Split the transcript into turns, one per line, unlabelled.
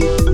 you.